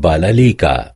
بالاليكا